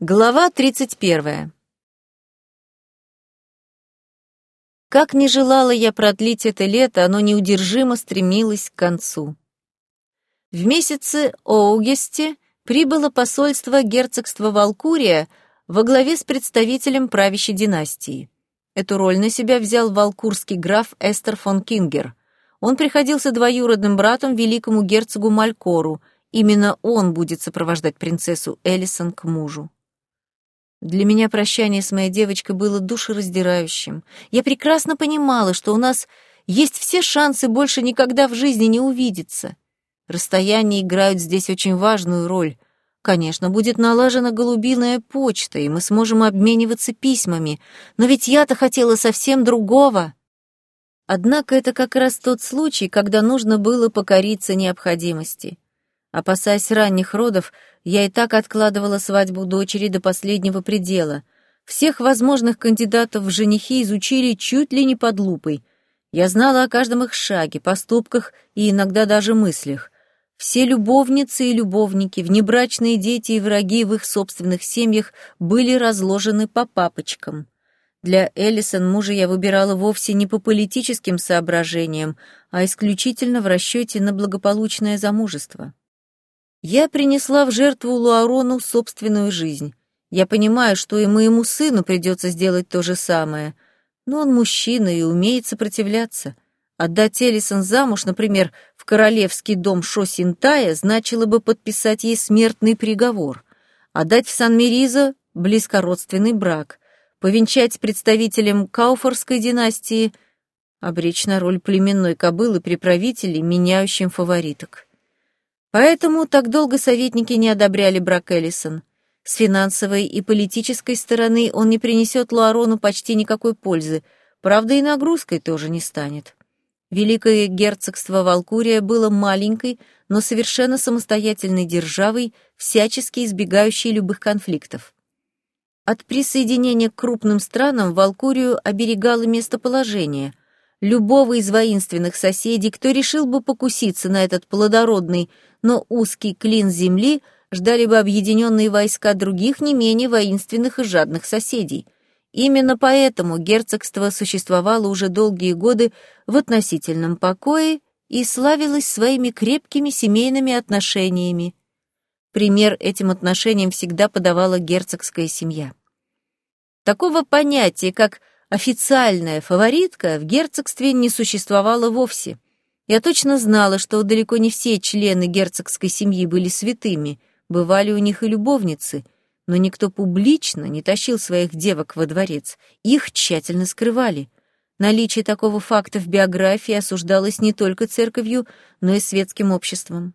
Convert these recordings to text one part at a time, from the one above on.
Глава 31. Как не желала я продлить это лето, оно неудержимо стремилось к концу. В месяце Оугесте прибыло посольство герцогства Валкурия во главе с представителем правящей династии. Эту роль на себя взял валкурский граф Эстер фон Кингер. Он приходился двоюродным братом великому герцогу Малькору. Именно он будет сопровождать принцессу Элисон к мужу. Для меня прощание с моей девочкой было душераздирающим. Я прекрасно понимала, что у нас есть все шансы больше никогда в жизни не увидеться. Расстояния играют здесь очень важную роль. Конечно, будет налажена голубиная почта, и мы сможем обмениваться письмами, но ведь я-то хотела совсем другого. Однако это как раз тот случай, когда нужно было покориться необходимости. Опасаясь ранних родов, я и так откладывала свадьбу дочери до последнего предела. Всех возможных кандидатов в женихи изучили чуть ли не под лупой. Я знала о каждом их шаге, поступках и иногда даже мыслях. Все любовницы и любовники, внебрачные дети и враги в их собственных семьях были разложены по папочкам. Для Эллисон мужа я выбирала вовсе не по политическим соображениям, а исключительно в расчете на благополучное замужество. Я принесла в жертву Луарону собственную жизнь. Я понимаю, что и моему сыну придется сделать то же самое. Но он мужчина и умеет сопротивляться. Отдать Элисон замуж, например, в королевский дом Шосинтая, значило бы подписать ей смертный приговор. Отдать в Сан-Меризо — близкородственный брак. Повенчать с представителем Кауфорской династии — обречь на роль племенной кобылы при правителе, меняющем фавориток. Поэтому так долго советники не одобряли брак Эллисон. С финансовой и политической стороны он не принесет Луарону почти никакой пользы, правда и нагрузкой тоже не станет. Великое герцогство Валкурия было маленькой, но совершенно самостоятельной державой, всячески избегающей любых конфликтов. От присоединения к крупным странам Валкурию оберегало местоположение. Любого из воинственных соседей, кто решил бы покуситься на этот плодородный, но узкий клин земли ждали бы объединенные войска других не менее воинственных и жадных соседей. Именно поэтому герцогство существовало уже долгие годы в относительном покое и славилось своими крепкими семейными отношениями. Пример этим отношениям всегда подавала герцогская семья. Такого понятия, как официальная фаворитка, в герцогстве не существовало вовсе — я точно знала, что далеко не все члены герцогской семьи были святыми, бывали у них и любовницы, но никто публично не тащил своих девок во дворец, их тщательно скрывали. Наличие такого факта в биографии осуждалось не только церковью, но и светским обществом.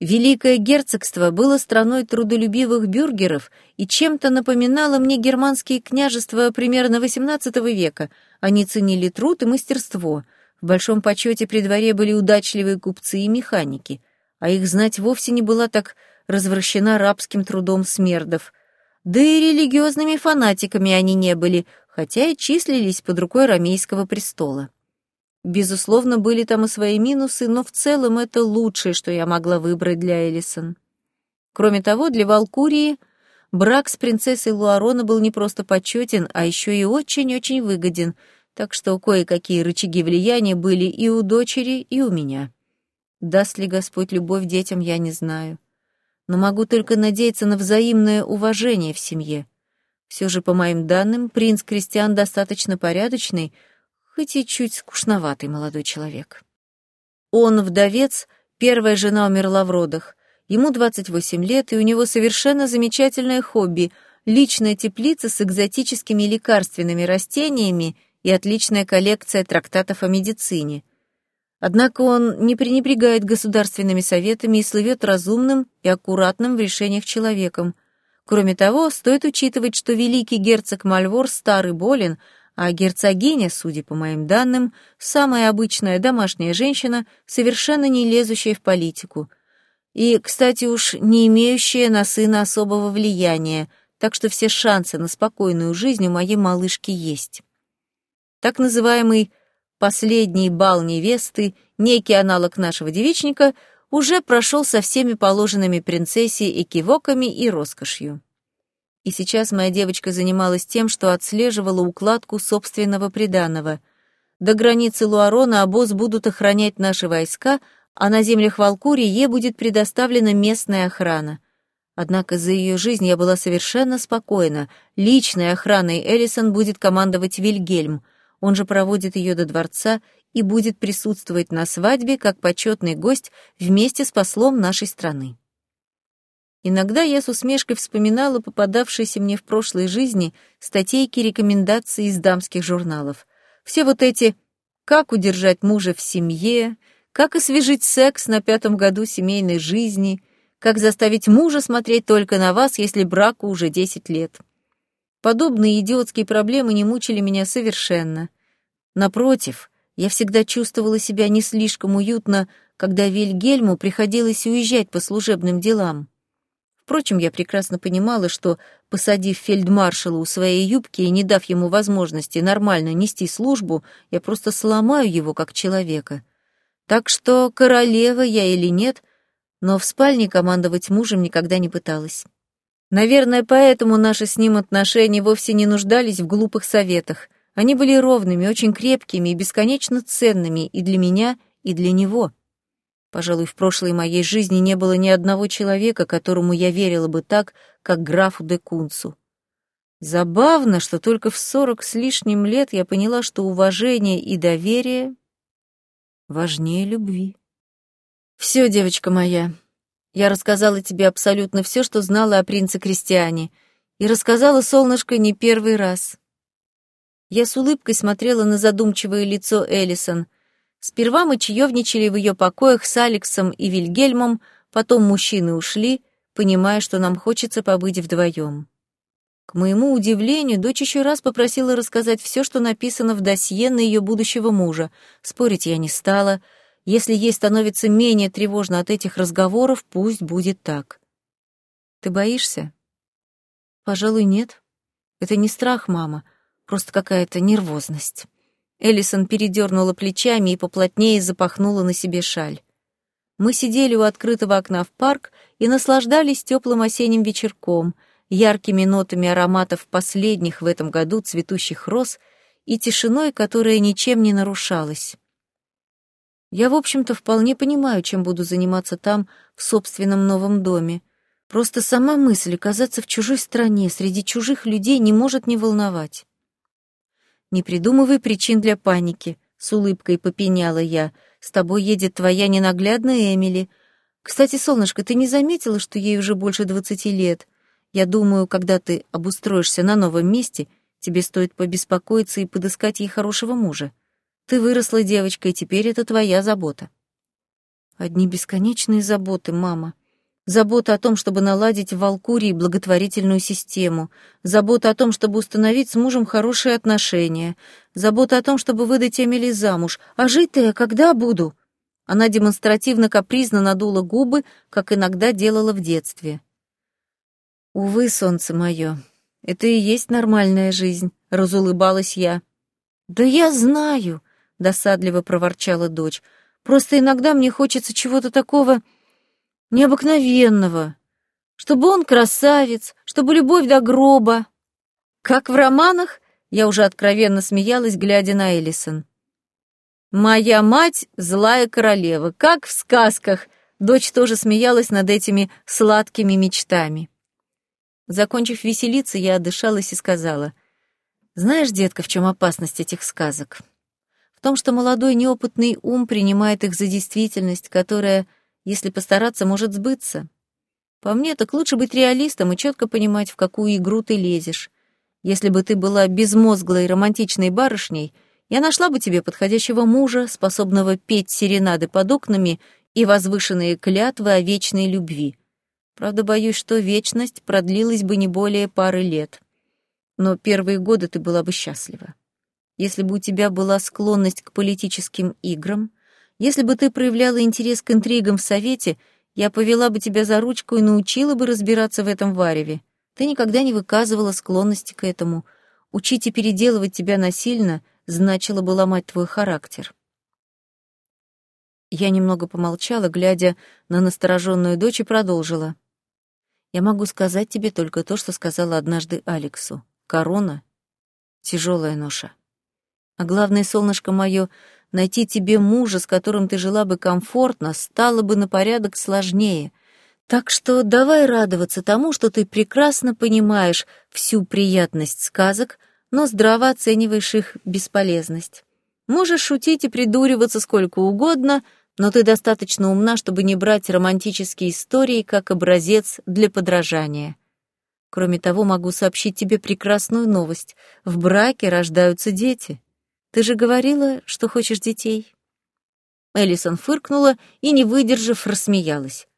Великое герцогство было страной трудолюбивых бюргеров и чем-то напоминало мне германские княжества примерно XVIII века. Они ценили труд и мастерство — в большом почете при дворе были удачливые купцы и механики, а их знать вовсе не была так развращена рабским трудом смердов. Да и религиозными фанатиками они не были, хотя и числились под рукой ромейского престола. Безусловно, были там и свои минусы, но в целом это лучшее, что я могла выбрать для Элисон. Кроме того, для Валкурии брак с принцессой Луарона был не просто почетен, а еще и очень-очень выгоден — так что кое-какие рычаги влияния были и у дочери, и у меня. Даст ли Господь любовь детям, я не знаю. Но могу только надеяться на взаимное уважение в семье. Все же, по моим данным, принц Кристиан достаточно порядочный, хоть и чуть скучноватый молодой человек. Он вдовец, первая жена умерла в родах. Ему 28 лет, и у него совершенно замечательное хобби — личная теплица с экзотическими лекарственными растениями и отличная коллекция трактатов о медицине. Однако он не пренебрегает государственными советами и слывет разумным и аккуратным в решениях человеком. Кроме того, стоит учитывать, что великий герцог Мальвор старый болен, а герцогиня, судя по моим данным, самая обычная домашняя женщина, совершенно не лезущая в политику. И, кстати уж, не имеющая на сына особого влияния, так что все шансы на спокойную жизнь у моей малышки есть. Так называемый «последний бал невесты», некий аналог нашего девичника, уже прошел со всеми положенными принцессе экивоками и роскошью. И сейчас моя девочка занималась тем, что отслеживала укладку собственного приданого. До границы Луарона обоз будут охранять наши войска, а на землях Валкурии ей будет предоставлена местная охрана. Однако за ее жизнь я была совершенно спокойна. Личной охраной Эллисон будет командовать Вильгельм. Он же проводит ее до дворца и будет присутствовать на свадьбе как почетный гость вместе с послом нашей страны. Иногда я с усмешкой вспоминала попадавшиеся мне в прошлой жизни статейки рекомендаций из дамских журналов. Все вот эти «Как удержать мужа в семье», «Как освежить секс на пятом году семейной жизни», «Как заставить мужа смотреть только на вас, если браку уже 10 лет». Подобные идиотские проблемы не мучили меня совершенно. Напротив, я всегда чувствовала себя не слишком уютно, когда Вильгельму приходилось уезжать по служебным делам. Впрочем, я прекрасно понимала, что, посадив фельдмаршала у своей юбки и не дав ему возможности нормально нести службу, я просто сломаю его как человека. Так что, королева я или нет, но в спальне командовать мужем никогда не пыталась. Наверное, поэтому наши с ним отношения вовсе не нуждались в глупых советах. Они были ровными, очень крепкими и бесконечно ценными и для меня, и для него. Пожалуй, в прошлой моей жизни не было ни одного человека, которому я верила бы так, как графу де Кунцу. Забавно, что только в сорок с лишним лет я поняла, что уважение и доверие важнее любви. Все, девочка моя, я рассказала тебе абсолютно все, что знала о принце Кристиане, и рассказала, солнышко, не первый раз. Я с улыбкой смотрела на задумчивое лицо Эллисон. Сперва мы чаевничали в ее покоях с Алексом и Вильгельмом, потом мужчины ушли, понимая, что нам хочется побыть вдвоем. К моему удивлению, дочь еще раз попросила рассказать все, что написано в досье на ее будущего мужа. Спорить я не стала. Если ей становится менее тревожно от этих разговоров, пусть будет так. Ты боишься? Пожалуй, нет. Это не страх, мама. Просто какая-то нервозность. Эллисон передернула плечами и поплотнее запахнула на себе шаль. Мы сидели у открытого окна в парк и наслаждались теплым осенним вечерком, яркими нотами ароматов последних в этом году цветущих роз и тишиной, которая ничем не нарушалась. Я, в общем-то, вполне понимаю, чем буду заниматься там, в собственном новом доме. Просто сама мысль оказаться в чужой стране, среди чужих людей не может не волновать. Не придумывай причин для паники, с улыбкой попеняла я. С тобой едет твоя ненаглядная Эмили. Кстати, солнышко, ты не заметила, что ей уже больше двадцати лет? Я думаю, когда ты обустроишься на новом месте, тебе стоит побеспокоиться и подыскать ей хорошего мужа. Ты выросла девочкой, теперь это твоя забота. Одни бесконечные заботы, мама. Забота о том, чтобы наладить в Валкурии благотворительную систему. Забота о том, чтобы установить с мужем хорошие отношения. Забота о том, чтобы выдать Эмили замуж. А жить-то я когда буду? Она демонстративно капризно надула губы, как иногда делала в детстве. «Увы, солнце мое, это и есть нормальная жизнь», — разулыбалась я. «Да я знаю», — досадливо проворчала дочь. «Просто иногда мне хочется чего-то такого...» необыкновенного, чтобы он красавец, чтобы любовь до гроба. Как в романах, я уже откровенно смеялась, глядя на Элисон. «Моя мать — злая королева, как в сказках», дочь тоже смеялась над этими сладкими мечтами. Закончив веселиться, я отдышалась и сказала, «Знаешь, детка, в чем опасность этих сказок? В том, что молодой неопытный ум принимает их за действительность, которая если постараться, может сбыться. По мне, так лучше быть реалистом и четко понимать, в какую игру ты лезешь. Если бы ты была безмозглой романтичной барышней, я нашла бы тебе подходящего мужа, способного петь серенады под окнами и возвышенные клятвы о вечной любви. Правда, боюсь, что вечность продлилась бы не более пары лет. Но первые годы ты была бы счастлива. Если бы у тебя была склонность к политическим играм, если бы ты проявляла интерес к интригам в совете, я повела бы тебя за ручку и научила бы разбираться в этом вареве. Ты никогда не выказывала склонности к этому. Учить и переделывать тебя насильно значило бы ломать твой характер. Я немного помолчала, глядя на настороженную дочь, и продолжила. Я могу сказать тебе только то, что сказала однажды Алексу. Корона — тяжелая ноша. А главное, солнышко мое, найти тебе мужа, с которым ты жила бы комфортно, стало бы на порядок сложнее. Так что давай радоваться тому, что ты прекрасно понимаешь всю приятность сказок, но здраво оцениваешь их бесполезность. Можешь шутить и придуриваться сколько угодно, но ты достаточно умна, чтобы не брать романтические истории как образец для подражания. Кроме того, могу сообщить тебе прекрасную новость. В браке рождаются дети. Ты же говорила, что хочешь детей?» Эллисон фыркнула и, не выдержав, рассмеялась.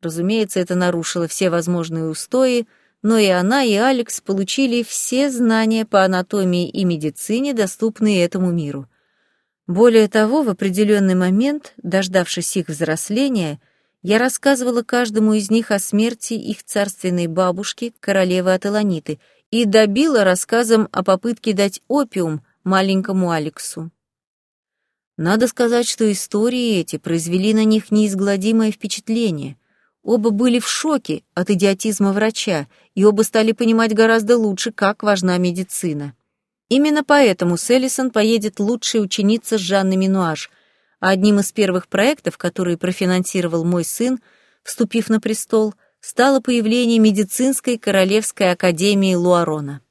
Разумеется, это нарушило все возможные устои, но и она, и Алекс получили все знания по анатомии и медицине, доступные этому миру. Более того, в определенный момент, дождавшись их взросления, я рассказывала каждому из них о смерти их царственной бабушки, королевы Аталаниты, и добила рассказом о попытке дать опиум маленькому Алексу. Надо сказать, что истории эти произвели на них неизгладимое впечатление. Оба были в шоке от идиотизма врача, и оба стали понимать гораздо лучше, как важна медицина. Именно поэтому Селлисон поедет лучшей ученица Жанны Минуаш, а одним из первых проектов, которые профинансировал мой сын, вступив на престол, стало появление медицинской королевской академии Луарона.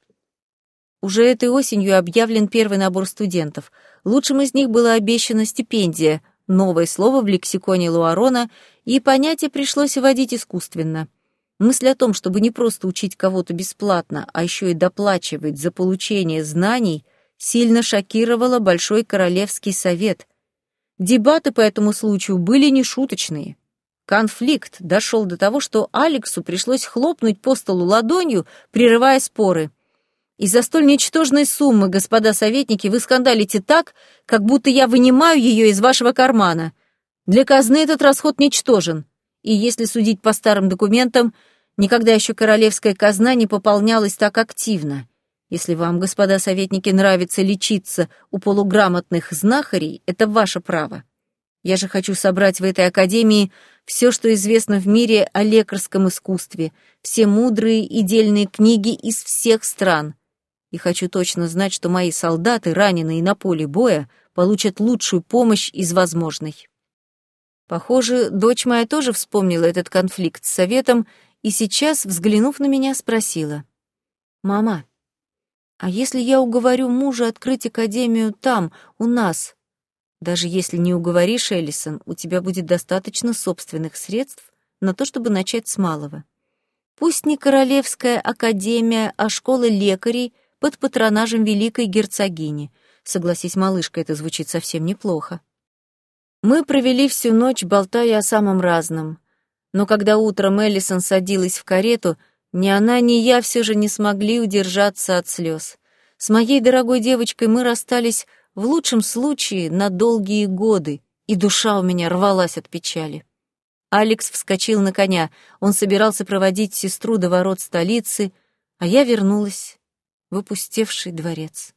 Уже этой осенью объявлен первый набор студентов. Лучшим из них была обещана стипендия, новое слово в лексиконе Луарона, и понятие пришлось вводить искусственно. Мысль о том, чтобы не просто учить кого-то бесплатно, а еще и доплачивать за получение знаний, сильно шокировала Большой Королевский Совет. Дебаты по этому случаю были нешуточные. Конфликт дошел до того, что Алексу пришлось хлопнуть по столу ладонью, прерывая споры — из-за столь ничтожной суммы, господа советники, вы скандалите так, как будто я вынимаю ее из вашего кармана. Для казны этот расход ничтожен. И если судить по старым документам, никогда еще королевская казна не пополнялась так активно. Если вам, господа советники, нравится лечиться у полуграмотных знахарей, это ваше право. Я же хочу собрать в этой академии все, что известно в мире о лекарском искусстве, все мудрые и дельные книги из всех стран и хочу точно знать, что мои солдаты, раненые на поле боя, получат лучшую помощь из возможной. Похоже, дочь моя тоже вспомнила этот конфликт с советом и сейчас, взглянув на меня, спросила. «Мама, а если я уговорю мужа открыть академию там, у нас? Даже если не уговоришь, Эллисон, у тебя будет достаточно собственных средств на то, чтобы начать с малого. Пусть не Королевская академия, а школа лекарей — под патронажем великой герцогини. Согласись, малышка, это звучит совсем неплохо. Мы провели всю ночь, болтая о самом разном. Но когда утром Эллисон садилась в карету, ни она, ни я все же не смогли удержаться от слез. С моей дорогой девочкой мы расстались в лучшем случае на долгие годы, и душа у меня рвалась от печали. Алекс вскочил на коня, он собирался проводить сестру до ворот столицы, а я вернулась в дворец.